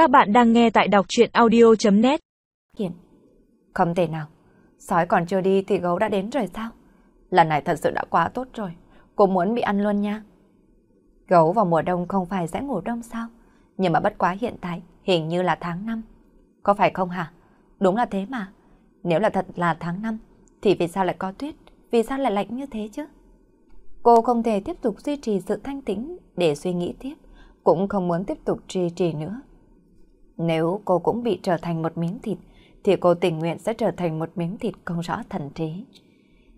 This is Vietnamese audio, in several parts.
Các bạn đang nghe tại đọc chuyện audio.net Hiền, không thể nào. Sói còn chưa đi thì gấu đã đến rồi sao? Lần này thật sự đã quá tốt rồi. Cô muốn bị ăn luôn nha. Gấu vào mùa đông không phải sẽ ngủ đông sao? Nhưng mà bất quá hiện tại, hình như là tháng 5. Có phải không hả? Đúng là thế mà. Nếu là thật là tháng 5, thì vì sao lại có tuyết? Vì sao lại lạnh như thế chứ? Cô không thể tiếp tục duy trì sự thanh tĩnh để suy nghĩ tiếp, cũng không muốn tiếp tục trì trì nữa. Nếu cô cũng bị trở thành một miếng thịt, thì cô tình nguyện sẽ trở thành một miếng thịt không rõ thần trí.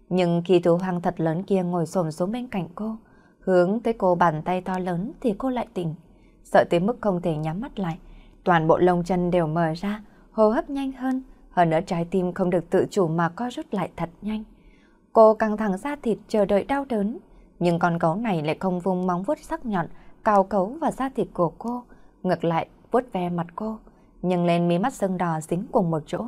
Nhưng khi thú hoang thật lớn kia ngồi xổm xuống bên cạnh cô, hướng tới cô bàn tay to lớn thì cô lại tỉnh. Sợ tới mức không thể nhắm mắt lại, toàn bộ lông chân đều mở ra, hô hấp nhanh hơn, hơn nữa trái tim không được tự chủ mà co rút lại thật nhanh. Cô căng thẳng ra thịt chờ đợi đau đớn, nhưng con gấu này lại không vung móng vuốt sắc nhọn, cào cấu vào da thịt của cô, ngược lại vuốt ve mặt cô, nhưng lên mí mắt sưng đỏ dính cùng một chỗ.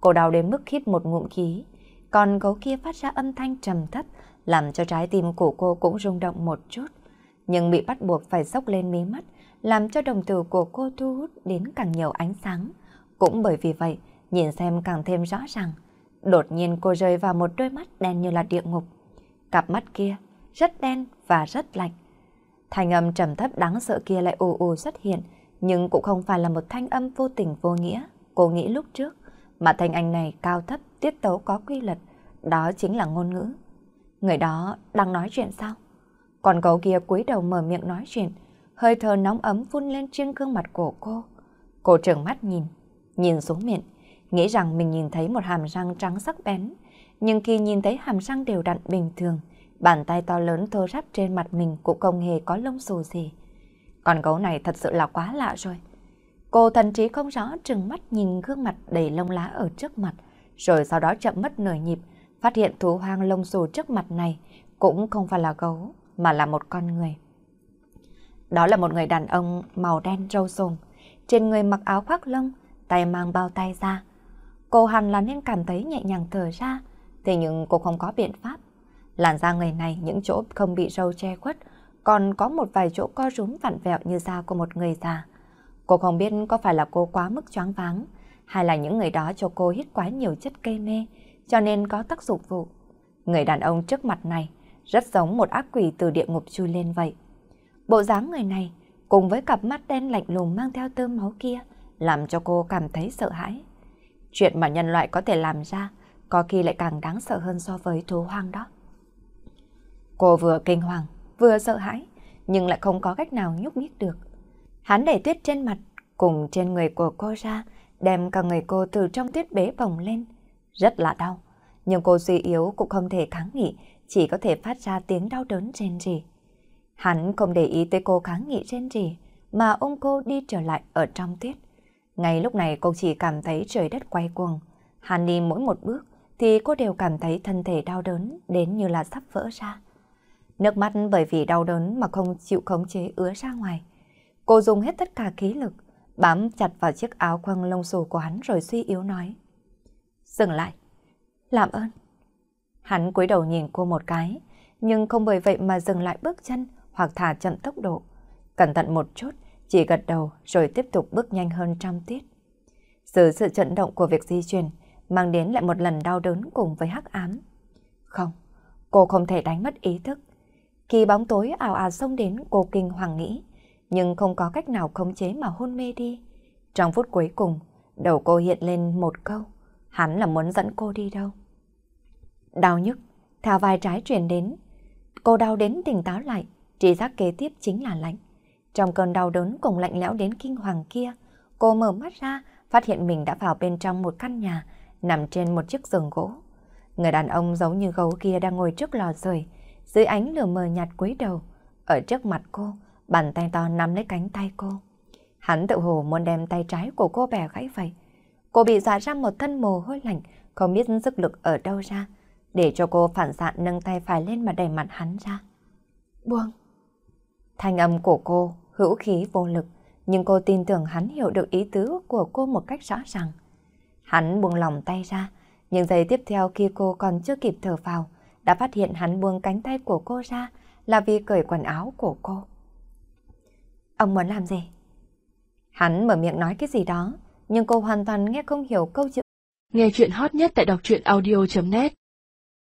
Cô đau đến mức hít một ngụm khí, còn gấu kia phát ra âm thanh trầm thấp, làm cho trái tim của cô cũng rung động một chút. Nhưng bị bắt buộc phải sốc lên mí mắt, làm cho đồng tử của cô thu hút đến càng nhiều ánh sáng. Cũng bởi vì vậy, nhìn xem càng thêm rõ ràng. Đột nhiên cô rơi vào một đôi mắt đen như là địa ngục. Cặp mắt kia rất đen và rất lạnh. Thanh âm trầm thấp đáng sợ kia lại ù ù xuất hiện, nhưng cũng không phải là một thanh âm vô tình vô nghĩa, cô nghĩ lúc trước, mà thanh anh này cao thấp, tiết tấu có quy luật, đó chính là ngôn ngữ. Người đó đang nói chuyện sao? Còn cậu kia cúi đầu mở miệng nói chuyện, hơi thở nóng ấm phun lên trên gương mặt của cô. Cô trợn mắt nhìn, nhìn xuống miệng, nghĩ rằng mình nhìn thấy một hàm răng trắng sắc bén, nhưng khi nhìn thấy hàm răng đều đặn bình thường, bàn tay to lớn thô ráp trên mặt mình cũng không hề có lông xù gì. Con gấu này thật sự là quá lạ rồi. Cô thần trí không rõ trừng mắt nhìn gương mặt đầy lông lá ở trước mặt, rồi sau đó chậm mất nửa nhịp, phát hiện thú hoang lông xù trước mặt này cũng không phải là gấu, mà là một con người. Đó là một người đàn ông màu đen râu sồm, trên người mặc áo khoác lông, tay mang bao tay ra. Cô hẳn là nên cảm thấy nhẹ nhàng thở ra, thế nhưng cô không có biện pháp. Làn da người này những chỗ không bị râu che khuất, còn có một vài chỗ co rúm vặn vẹo như da của một người già. Cô không biết có phải là cô quá mức choáng váng, hay là những người đó cho cô hít quá nhiều chất cây mê, cho nên có tác dụng vụ. Người đàn ông trước mặt này rất giống một ác quỷ từ địa ngục chui lên vậy. Bộ dáng người này cùng với cặp mắt đen lạnh lùng mang theo tơ máu kia làm cho cô cảm thấy sợ hãi. Chuyện mà nhân loại có thể làm ra có khi lại càng đáng sợ hơn so với thú hoang đó. Cô vừa kinh hoàng, vừa sợ hãi, nhưng lại không có cách nào nhúc nhích được. Hắn đẩy tuyết trên mặt, cùng trên người của cô ra, đem cả người cô từ trong tuyết bế bồng lên. Rất là đau, nhưng cô suy yếu cũng không thể kháng nghị, chỉ có thể phát ra tiếng đau đớn trên rỉ. Hắn không để ý tới cô kháng nghị trên rỉ, mà ôm cô đi trở lại ở trong tuyết. Ngay lúc này cô chỉ cảm thấy trời đất quay cuồng. Hắn đi mỗi một bước thì cô đều cảm thấy thân thể đau đớn đến như là sắp vỡ ra. Nước mắt bởi vì đau đớn mà không chịu khống chế ứa ra ngoài. Cô dùng hết tất cả khí lực, bám chặt vào chiếc áo quăng lông xù của hắn rồi suy yếu nói. Dừng lại. Làm ơn. Hắn cúi đầu nhìn cô một cái, nhưng không bởi vậy mà dừng lại bước chân hoặc thả chậm tốc độ. Cẩn thận một chút, chỉ gật đầu rồi tiếp tục bước nhanh hơn trăm tiết. Sự sự chấn động của việc di chuyển mang đến lại một lần đau đớn cùng với hắc ám. Không, cô không thể đánh mất ý thức. Khi bóng tối ảo ảo xông đến cô kinh hoàng nghĩ, nhưng không có cách nào khống chế mà hôn mê đi. Trong phút cuối cùng, đầu cô hiện lên một câu, hắn là muốn dẫn cô đi đâu. Đau nhức, theo vai trái truyền đến. Cô đau đến tỉnh táo lại, chỉ giác kế tiếp chính là lạnh. Trong cơn đau đớn cùng lạnh lẽo đến kinh hoàng kia, cô mở mắt ra, phát hiện mình đã vào bên trong một căn nhà, nằm trên một chiếc giường gỗ. Người đàn ông giống như gấu kia đang ngồi trước lò sưởi, dưới ánh lửa mờ nhạt cúi đầu. Ở trước mặt cô, bàn tay to nắm lấy cánh tay cô. Hắn tự hồ muốn đem tay trái của cô bẻ gãy vậy. Cô bị dọa ra một thân mồ hôi lạnh, không biết sức lực ở đâu ra, để cho cô phản xạ nâng tay phải lên mà đẩy mặt hắn ra. Buông. Thanh âm của cô hữu khí vô lực, nhưng cô tin tưởng hắn hiểu được ý tứ của cô một cách rõ ràng. Hắn buông lòng tay ra, nhưng giây tiếp theo khi cô còn chưa kịp thở vào, đã phát hiện hắn buông cánh tay của cô ra là vì cởi quần áo của cô. Ông muốn làm gì? Hắn mở miệng nói cái gì đó, nhưng cô hoàn toàn nghe không hiểu câu chữ. Nghe chuyện hot nhất tại đọc truyện audio.net